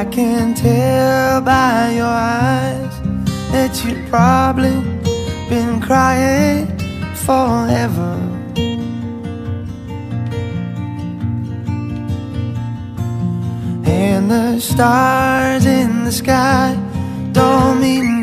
I can tell by your eyes that you've probably been crying forever. And the stars in the sky don't mean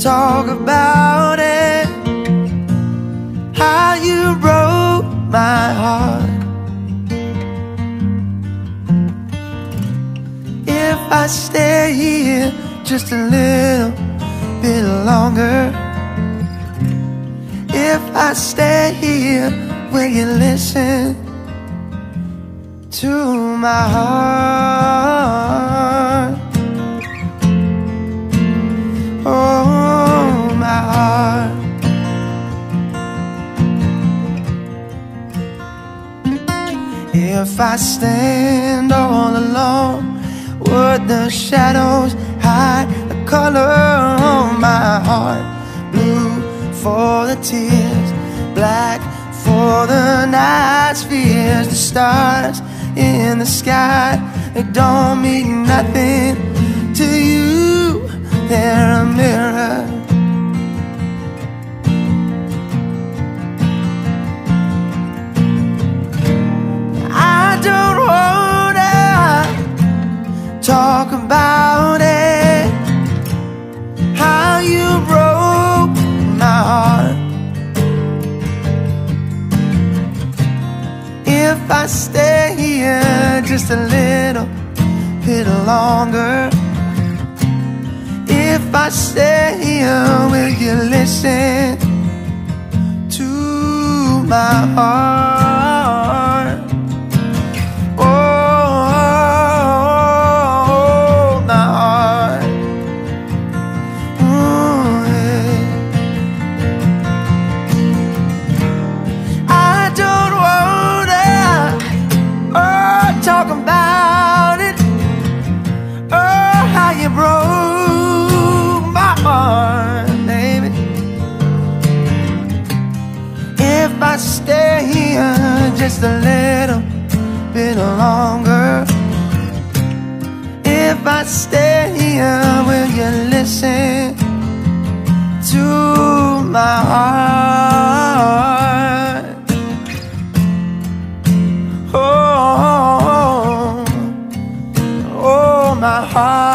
talk about it. How you broke my heart. If I stay here just a little bit longer. If I stay here, will you listen to my heart? If I stand all alone, would the shadows hide the color on my heart? Blue for the tears, black for the night's fears. The stars in the sky, they don't mean nothing to you. They're a mirror. If I stay here just a little bit longer. If I stay here, will you listen to my heart? stay here just a little bit longer If I stay here, will you listen to my heart? Oh, oh, oh, oh my heart